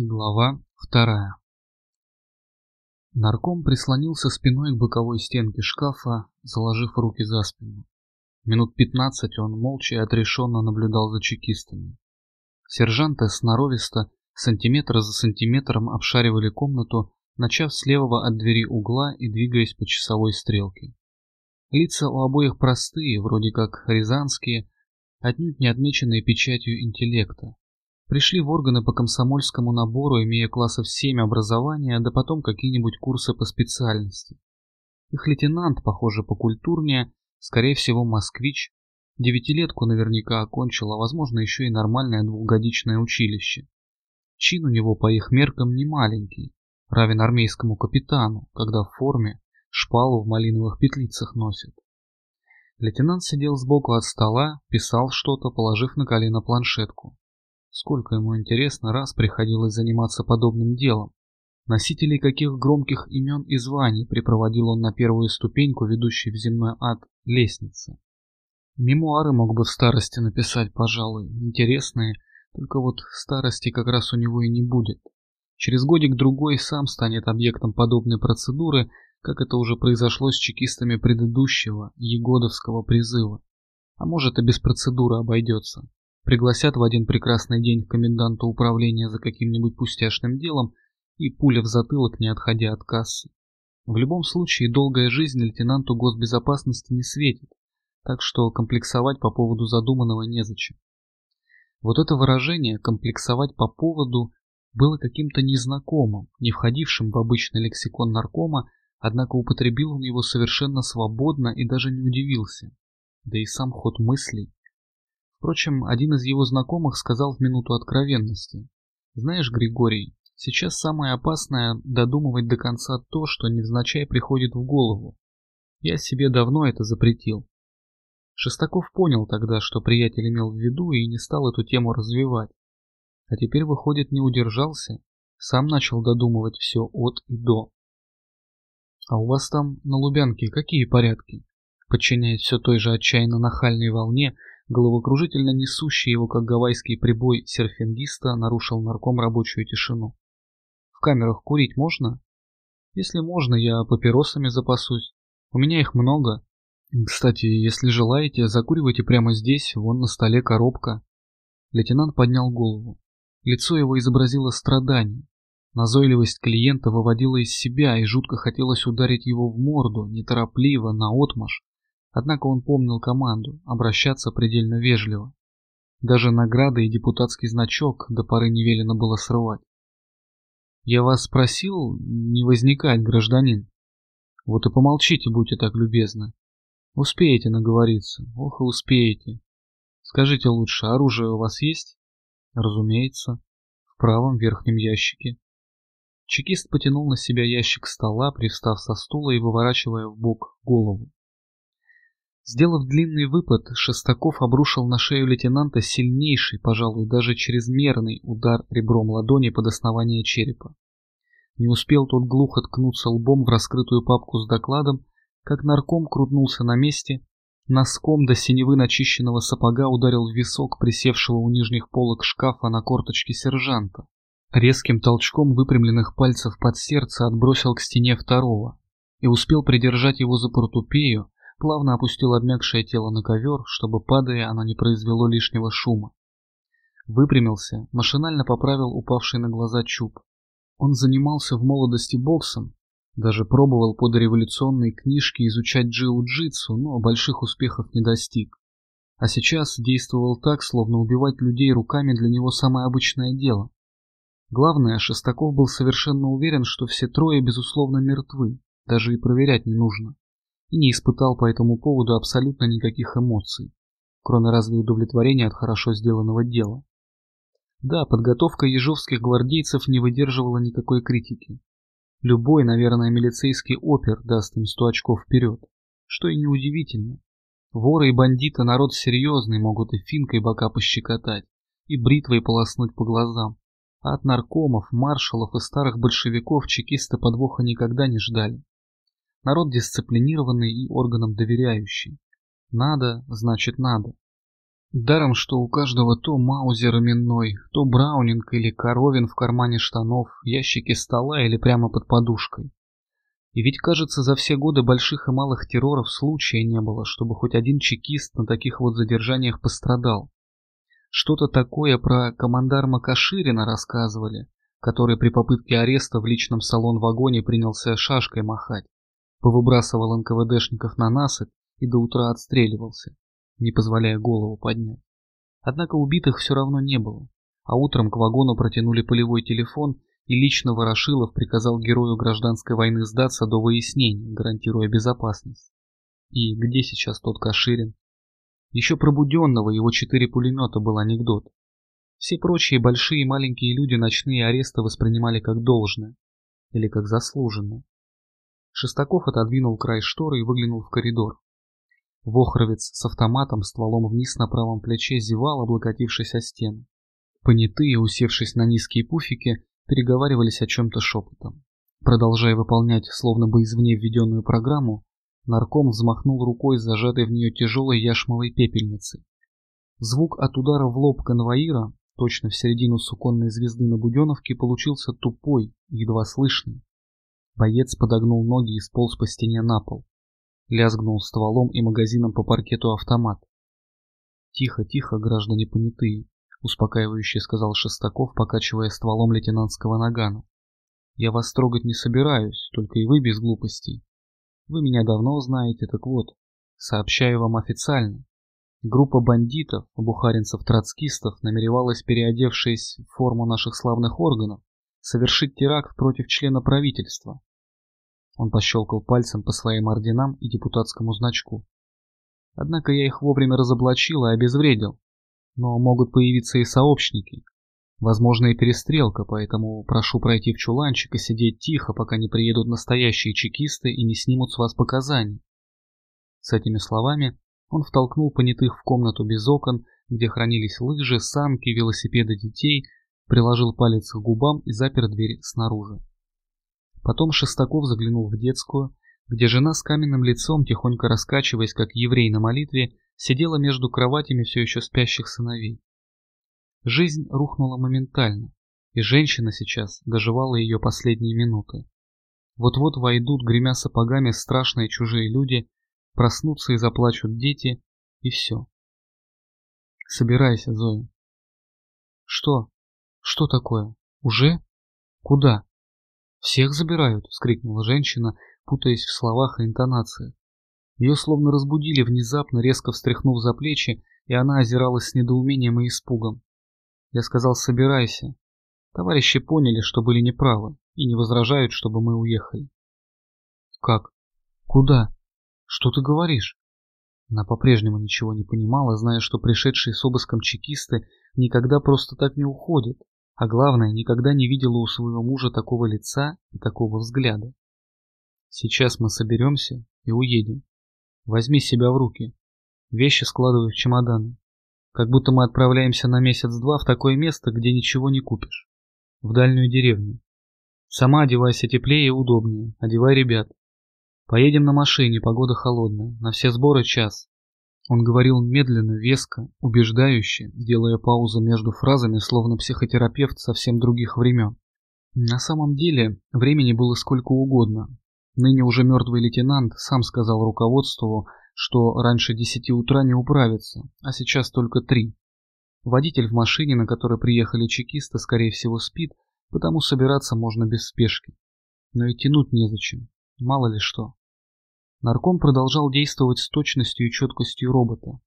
Глава вторая Нарком прислонился спиной к боковой стенке шкафа, заложив руки за спину. Минут пятнадцать он молча и отрешенно наблюдал за чекистами. Сержанты сноровисто, сантиметр за сантиметром обшаривали комнату, начав с левого от двери угла и двигаясь по часовой стрелке. Лица у обоих простые, вроде как рязанские, отнюдь не отмеченные печатью интеллекта. Пришли в органы по комсомольскому набору, имея классов 7 образования, да потом какие-нибудь курсы по специальности. Их лейтенант, похоже, покультурнее, скорее всего, москвич. Девятилетку наверняка окончил, а возможно еще и нормальное двухгодичное училище. Чин у него по их меркам не маленький, равен армейскому капитану, когда в форме шпалу в малиновых петлицах носит. Лейтенант сидел сбоку от стола, писал что-то, положив на колено планшетку. Сколько ему интересно раз приходилось заниматься подобным делом. Носителей каких громких имен и званий припроводил он на первую ступеньку, ведущей в земной ад, лестницы. Мемуары мог бы в старости написать, пожалуй, интересные, только вот старости как раз у него и не будет. Через годик-другой сам станет объектом подобной процедуры, как это уже произошло с чекистами предыдущего, Егодовского призыва. А может и без процедуры обойдется. Пригласят в один прекрасный день коменданта управления за каким-нибудь пустяшным делом и пуля в затылок, не отходя от кассы. В любом случае, долгая жизнь лейтенанту госбезопасности не светит, так что комплексовать по поводу задуманного незачем. Вот это выражение «комплексовать по поводу» было каким-то незнакомым, не входившим в обычный лексикон наркома, однако употребил он его совершенно свободно и даже не удивился. Да и сам ход мыслей Впрочем, один из его знакомых сказал в минуту откровенности. «Знаешь, Григорий, сейчас самое опасное – додумывать до конца то, что невзначай приходит в голову. Я себе давно это запретил». Шестаков понял тогда, что приятель имел в виду и не стал эту тему развивать. А теперь, выходит, не удержался, сам начал додумывать все от и до. «А у вас там на Лубянке какие порядки?» Подчиняясь все той же отчаянно нахальной волне, Головокружительно несущий его, как гавайский прибой серфингиста, нарушил нарком рабочую тишину. В камерах курить можно? Если можно, я папиросами запасусь. У меня их много. Кстати, если желаете, закуривайте прямо здесь, вон на столе коробка. Лейтенант поднял голову. Лицо его изобразило страдание. Назойливость клиента выводила из себя, и жутко хотелось ударить его в морду, неторопливо, наотмашь, Однако он помнил команду обращаться предельно вежливо. Даже награды и депутатский значок до поры не велено было срывать. «Я вас спросил не возникать, гражданин. Вот и помолчите, будьте так любезны. Успеете наговориться, ох и успеете. Скажите лучше, оружие у вас есть?» «Разумеется, в правом верхнем ящике». Чекист потянул на себя ящик стола, привстав со стула и выворачивая в бок голову. Сделав длинный выпад, Шестаков обрушил на шею лейтенанта сильнейший, пожалуй, даже чрезмерный удар ребром ладони под основание черепа. Не успел тот глухо ткнуться лбом в раскрытую папку с докладом, как нарком крутнулся на месте, носком до синевы начищенного сапога ударил в висок присевшего у нижних полок шкафа на корточке сержанта. Резким толчком выпрямленных пальцев под сердце отбросил к стене второго и успел придержать его за портупею, плавно опустил обмякшее тело на ковер, чтобы, падая, оно не произвело лишнего шума. Выпрямился, машинально поправил упавший на глаза чуб. Он занимался в молодости боксом, даже пробовал по дореволюционной книжке изучать джиу-джитсу, но больших успехов не достиг. А сейчас действовал так, словно убивать людей руками для него самое обычное дело. Главное, Шестаков был совершенно уверен, что все трое, безусловно, мертвы, даже и проверять не нужно и не испытал по этому поводу абсолютно никаких эмоций, кроме разве удовлетворения от хорошо сделанного дела. Да, подготовка ежовских гвардейцев не выдерживала никакой критики. Любой, наверное, милицейский опер даст им сто очков вперед, что и неудивительно. Воры и бандиты народ серьезный, могут и финкой бока пощекотать, и бритвой полоснуть по глазам. А от наркомов, маршалов и старых большевиков чекисты подвоха никогда не ждали. Народ дисциплинированный и органам доверяющий. Надо, значит надо. Даром, что у каждого то маузер именной, то браунинг или коровин в кармане штанов, ящики стола или прямо под подушкой. И ведь, кажется, за все годы больших и малых терроров случая не было, чтобы хоть один чекист на таких вот задержаниях пострадал. Что-то такое про командарма Каширина рассказывали, который при попытке ареста в личном салон-вагоне принялся шашкой махать, повыбрасывал НКВДшников на насыпь и до утра отстреливался не позволяя голову поднять. Однако убитых все равно не было, а утром к вагону протянули полевой телефон, и лично Ворошилов приказал герою гражданской войны сдаться до выяснения, гарантируя безопасность. И где сейчас тот Каширин? Еще пробуденного его четыре пулемета был анекдот. Все прочие большие и маленькие люди ночные аресты воспринимали как должное или как заслуженное. Шестаков отодвинул край шторы и выглянул в коридор. Вохровец с автоматом стволом вниз на правом плече зевал, облокотившись о стену. Понятые, усевшись на низкие пуфики, переговаривались о чем-то шепотом. Продолжая выполнять словно бы извне введенную программу, нарком взмахнул рукой зажатой в нее тяжелой яшмовой пепельницей. Звук от удара в лоб конвоира, точно в середину суконной звезды на Буденовке, получился тупой, едва слышный. Боец подогнул ноги и сполз по стене на пол. Лязгнул стволом и магазином по паркету автомат. «Тихо, тихо, граждане понятые», — успокаивающе сказал Шестаков, покачивая стволом лейтенантского нагана. «Я вас трогать не собираюсь, только и вы без глупостей. Вы меня давно знаете, так вот, сообщаю вам официально. Группа бандитов, бухаринцев-троцкистов, намеревалась, переодевшись в форму наших славных органов, совершить теракт против члена правительства, он пощелкал пальцем по своим орденам и депутатскому значку. Однако я их вовремя разоблачил и обезвредил. Но могут появиться и сообщники. Возможно и перестрелка, поэтому прошу пройти в чуланчик и сидеть тихо, пока не приедут настоящие чекисты и не снимут с вас показаний. С этими словами он втолкнул понятых в комнату без окон, где хранились лыжи, санки, велосипеды детей, приложил палец к губам и запер дверь снаружи. Потом Шестаков заглянул в детскую, где жена с каменным лицом, тихонько раскачиваясь, как еврей на молитве, сидела между кроватями все еще спящих сыновей. Жизнь рухнула моментально, и женщина сейчас доживала ее последние минуты. Вот-вот войдут, гремя сапогами, страшные чужие люди, проснутся и заплачут дети, и все. Собирайся, Зоя. Что? Что такое? Уже? Куда? «Всех забирают!» — вскрикнула женщина, путаясь в словах и интонациях. Ее словно разбудили внезапно, резко встряхнув за плечи, и она озиралась с недоумением и испугом. Я сказал «собирайся». Товарищи поняли, что были неправы, и не возражают, чтобы мы уехали. «Как? Куда? Что ты говоришь?» Она по-прежнему ничего не понимала, зная, что пришедшие с обыском чекисты никогда просто так не уходят, а главное, никогда не видела у своего мужа такого лица и такого взгляда. Сейчас мы соберемся и уедем. Возьми себя в руки. Вещи складывай в чемоданы. Как будто мы отправляемся на месяц-два в такое место, где ничего не купишь. В дальнюю деревню. Сама одевайся теплее и удобнее. Одевай ребят. Поедем на машине, погода холодная. На все сборы час. Он говорил медленно, веско, убеждающе, делая паузы между фразами, словно психотерапевт совсем других времен. На самом деле, времени было сколько угодно. Ныне уже мертвый лейтенант сам сказал руководству, что раньше десяти утра не управится, а сейчас только три. Водитель в машине, на которой приехали чекисты, скорее всего спит, потому собираться можно без спешки. Но и тянуть незачем, мало ли что. Нарком продолжал действовать с точностью и четкостью робота.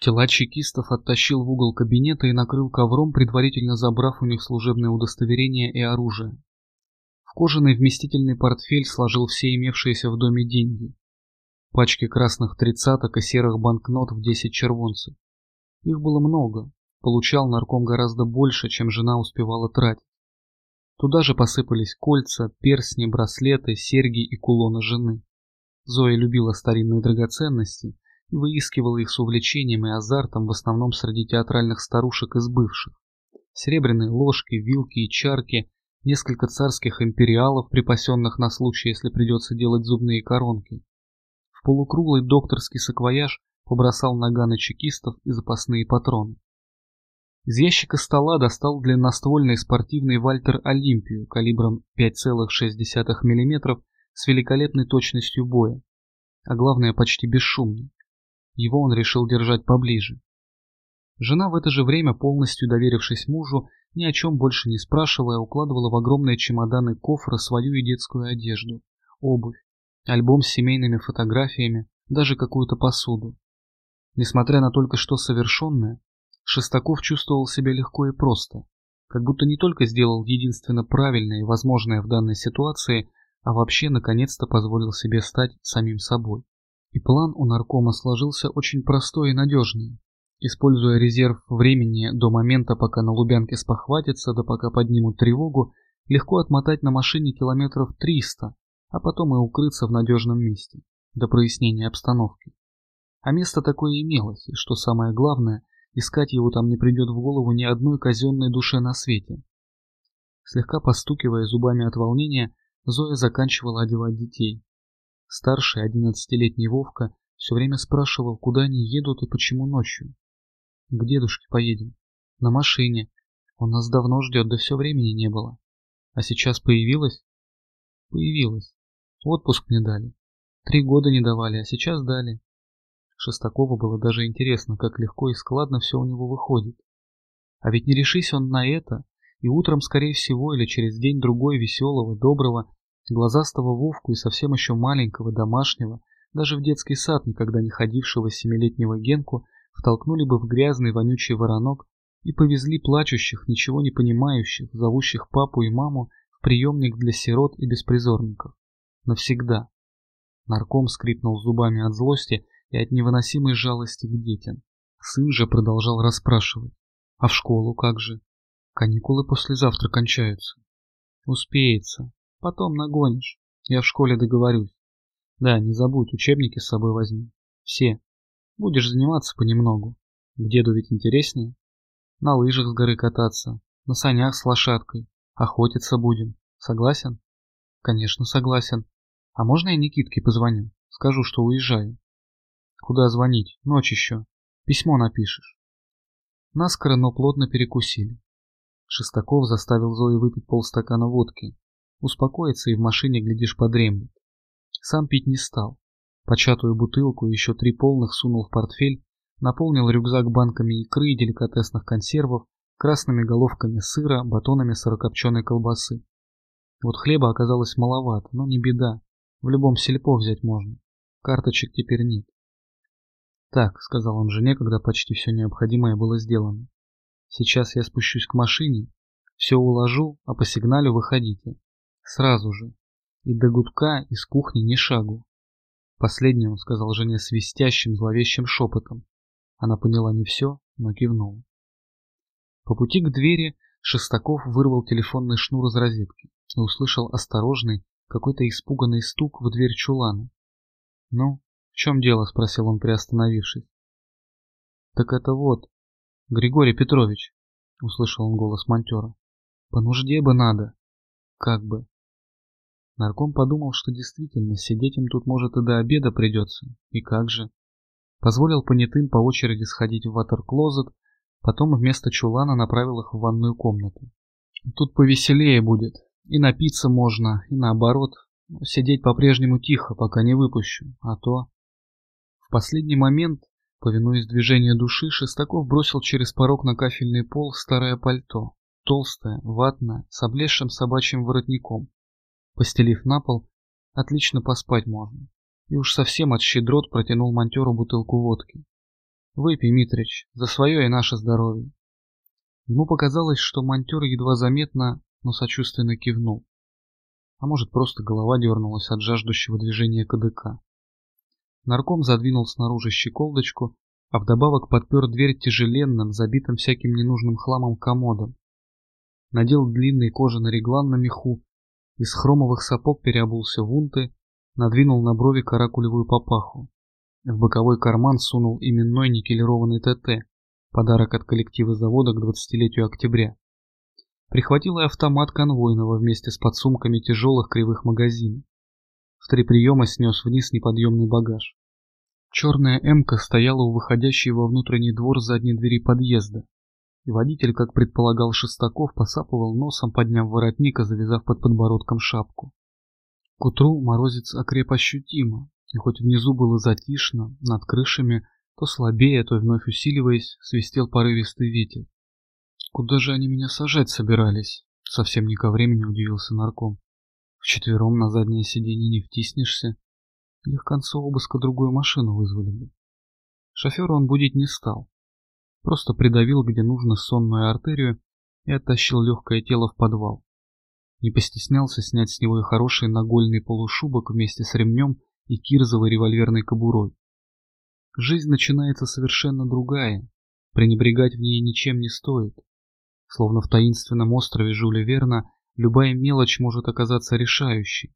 Тела чекистов оттащил в угол кабинета и накрыл ковром, предварительно забрав у них служебное удостоверение и оружие. В кожаный вместительный портфель сложил все имевшиеся в доме деньги. Пачки красных тридцаток и серых банкнот в десять червонцев. Их было много. Получал нарком гораздо больше, чем жена успевала тратить. Туда же посыпались кольца, перстни, браслеты, серьги и кулоны жены. Зоя любила старинные драгоценности и выискивала их с увлечением и азартом в основном среди театральных старушек из бывших. Серебряные ложки, вилки и чарки, несколько царских империалов, припасенных на случай, если придется делать зубные коронки. В полукруглый докторский саквояж побросал наганы чекистов и запасные патроны. Из ящика стола достал длинноствольный спортивный Вальтер Олимпию калибром 5,6 мм с великолепной точностью боя, а главное почти бесшумный. Его он решил держать поближе. Жена в это же время, полностью доверившись мужу, ни о чем больше не спрашивая, укладывала в огромные чемоданы кофра свою и детскую одежду, обувь, альбом с семейными фотографиями, даже какую-то посуду. Несмотря на только что совершенное, Шестаков чувствовал себя легко и просто, как будто не только сделал единственно правильное и возможное в данной ситуации, а вообще наконец-то позволил себе стать самим собой. И план у наркома сложился очень простой и надежный. Используя резерв времени до момента, пока на Лубянке спохватится, да пока поднимут тревогу, легко отмотать на машине километров 300, а потом и укрыться в надежном месте, до прояснения обстановки. А место такое имелось, и что самое главное, искать его там не придет в голову ни одной казенной душе на свете. Слегка постукивая зубами от волнения, Зоя заканчивала одевать детей. Старший, одиннадцатилетний Вовка, все время спрашивал, куда они едут и почему ночью. К дедушке поедем. На машине. Он нас давно ждет, да все времени не было. А сейчас появилась? Появилась. Отпуск мне дали. Три года не давали, а сейчас дали. Шестакову было даже интересно, как легко и складно все у него выходит. А ведь не решись он на это, и утром, скорее всего, или через день-другой веселого, доброго, глазастого Вовку и совсем еще маленького, домашнего, даже в детский сад никогда не ходившего семилетнего Генку, втолкнули бы в грязный вонючий воронок и повезли плачущих, ничего не понимающих, зовущих папу и маму в приемник для сирот и беспризорников. Навсегда. Нарком скрипнул зубами от злости и от невыносимой жалости к детям. Сын же продолжал расспрашивать. А в школу как же? Каникулы послезавтра кончаются. Успеется. Потом нагонишь. Я в школе договорюсь. Да, не забудь, учебники с собой возьми. Все. Будешь заниматься понемногу. К деду ведь интереснее. На лыжах с горы кататься, на санях с лошадкой. Охотиться будем. Согласен? Конечно, согласен. А можно я Никитке позвоню? Скажу, что уезжаю. Куда звонить? Ночь еще. Письмо напишешь. Наскоро, но плотно перекусили. Шестаков заставил Зою выпить полстакана водки. Успокоиться и в машине, глядишь, подремлет. Сам пить не стал. Початую бутылку и еще три полных сунул в портфель, наполнил рюкзак банками икры и деликатесных консервов, красными головками сыра, батонами сырокопченой колбасы. Вот хлеба оказалось маловато, но не беда. В любом сельпо взять можно. Карточек теперь нет. «Так», — сказал он жене, когда почти все необходимое было сделано. «Сейчас я спущусь к машине, все уложу, а по сигналю выходите. Сразу же. И до гудка из кухни ни шагу». Последнее он сказал жене свистящим, зловещим шепотом. Она поняла не все, но кивнула. По пути к двери Шестаков вырвал телефонный шнур из розетки и услышал осторожный, какой-то испуганный стук в дверь чулана. «Ну, чем дело?» — спросил он, приостановившись. «Так это вот, Григорий Петрович», — услышал он голос монтера. «По нужде бы надо». «Как бы». Нарком подумал, что действительно сидеть им тут может и до обеда придется. И как же? Позволил понятым по очереди сходить в ватер-клозет, потом вместо чулана направил их в ванную комнату. Тут повеселее будет. И напиться можно, и наоборот. Сидеть по-прежнему тихо, пока не выпущу. А то... В последний момент, повинуясь движению души, Шестаков бросил через порог на кафельный пол старое пальто, толстое, ватное, с облезшим собачьим воротником. Постелив на пол, отлично поспать можно. И уж совсем от щедрот протянул монтеру бутылку водки. «Выпей, Митрич, за свое и наше здоровье». Ему показалось, что монтер едва заметно, но сочувственно кивнул. А может, просто голова дернулась от жаждущего движения КДК. Нарком задвинул снаружи щеколдочку, а вдобавок подпер дверь тяжеленным, забитым всяким ненужным хламом комодом. Надел длинный кожаный реглан на меху, из хромовых сапог переобулся в унты, надвинул на брови каракулевую папаху. В боковой карман сунул именной никелированный ТТ, подарок от коллектива завода к 20-летию октября. Прихватил и автомат конвойного вместе с подсумками тяжелых кривых магазинов. В три приема снес вниз неподъемный багаж. Черная «Эмка» стояла у выходящей во внутренний двор задней двери подъезда, и водитель, как предполагал Шестаков, посапывал носом, подняв воротник и завязав под подбородком шапку. К утру морозец окреп ощутимо, и хоть внизу было затишно, над крышами, то слабее, то вновь усиливаясь, свистел порывистый ветер. Куда же они меня сажать собирались? Совсем не ко времени удивился нарком. Вчетвером на заднее сиденье не втиснешься. Или к концу обыска другую машину вызвали бы. Шофера он будить не стал. Просто придавил где нужно сонную артерию и оттащил легкое тело в подвал. Не постеснялся снять с него и хороший нагольный полушубок вместе с ремнем и кирзовой револьверной кобурой. Жизнь начинается совершенно другая, пренебрегать в ней ничем не стоит. Словно в таинственном острове Жюля Верна любая мелочь может оказаться решающей,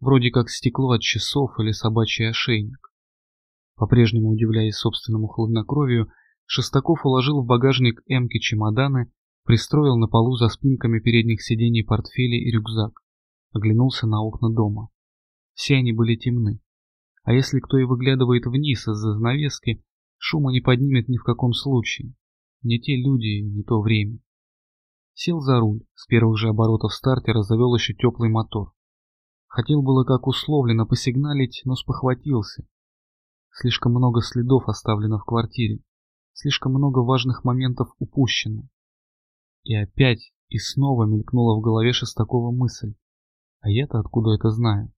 вроде как стекло от часов или собачий ошейник. По-прежнему удивляясь собственному хладнокровию, Шестаков уложил в багажник эмки чемоданы, пристроил на полу за спинками передних сидений портфели и рюкзак, оглянулся на окна дома. Все они были темны. А если кто и выглядывает вниз из-за занавески, шума не поднимет ни в каком случае. Не те люди не то время. Сел за руль, с первых же оборотов стартера завел еще теплый мотор. Хотел было как условлено посигналить, но спохватился. Слишком много следов оставлено в квартире. Слишком много важных моментов упущено. И опять и снова мелькнула в голове Шестакова мысль. А я-то откуда это знаю?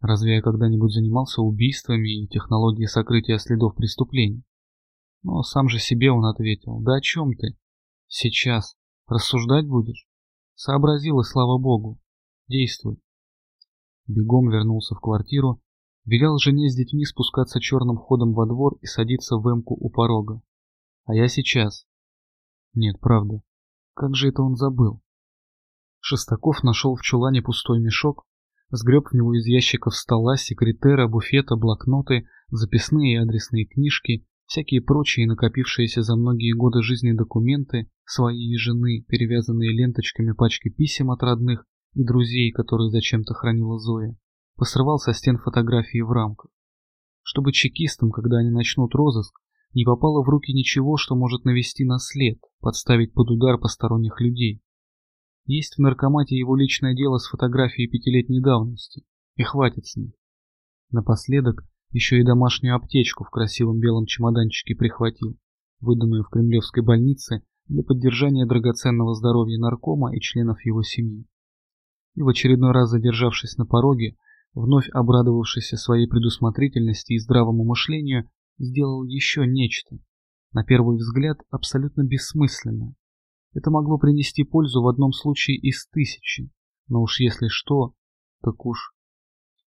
Разве я когда-нибудь занимался убийствами и технологией сокрытия следов преступлений? Но сам же себе он ответил. Да о чем ты? Сейчас. Рассуждать будешь? Сообразил и слава богу. Действуй. Бегом вернулся в квартиру, велел жене с детьми спускаться черным ходом во двор и садиться в эмку у порога. А я сейчас. Нет, правда. Как же это он забыл? Шестаков нашел в чулане пустой мешок, сгреб в него из ящиков стола, секретера, буфета, блокноты, записные и адресные книжки, всякие прочие накопившиеся за многие годы жизни документы, свои и жены, перевязанные ленточками пачки писем от родных и друзей, которые зачем-то хранила Зоя, посрывал со стен фотографии в рамках. Чтобы чекистам, когда они начнут розыск, не попало в руки ничего, что может навести на след, подставить под удар посторонних людей. Есть в наркомате его личное дело с фотографией пятилетней давности, и хватит с них. Напоследок еще и домашнюю аптечку в красивом белом чемоданчике прихватил, выданную в кремлевской больнице для поддержания драгоценного здоровья наркома и членов его семьи. И в очередной раз задержавшись на пороге, вновь обрадовавшийся своей предусмотрительности и здравому мышлению, сделал еще нечто, на первый взгляд абсолютно бессмысленное. Это могло принести пользу в одном случае из тысячи, но уж если что, так уж.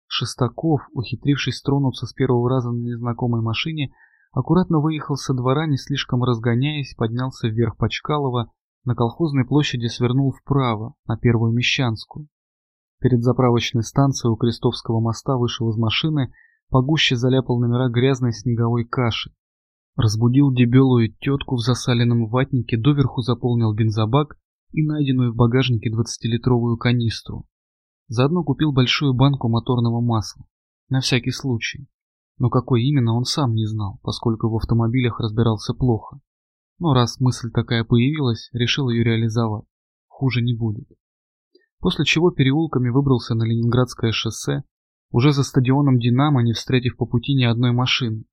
Шестаков, ухитрившись тронуться с первого раза на незнакомой машине, аккуратно выехал со двора, не слишком разгоняясь, поднялся вверх по Чкалова, на колхозной площади свернул вправо, на Первую Мещанскую. Перед заправочной станцией у Крестовского моста вышел из машины, погуще заляпал номера грязной снеговой каши. Разбудил дебелую тетку в засаленном ватнике, доверху заполнил бензобак и найденную в багажнике двадцатилитровую канистру. Заодно купил большую банку моторного масла. На всякий случай. Но какой именно он сам не знал, поскольку в автомобилях разбирался плохо. Но раз мысль такая появилась, решил ее реализовать. Хуже не будет. После чего переулками выбрался на Ленинградское шоссе, уже за стадионом «Динамо», не встретив по пути ни одной машины.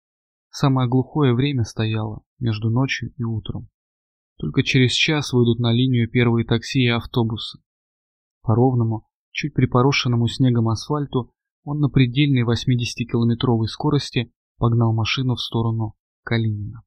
Самое глухое время стояло, между ночью и утром. Только через час выйдут на линию первые такси и автобусы. По ровному, чуть припорошенному снегом асфальту он на предельной 80-километровой скорости погнал машину в сторону Калинина.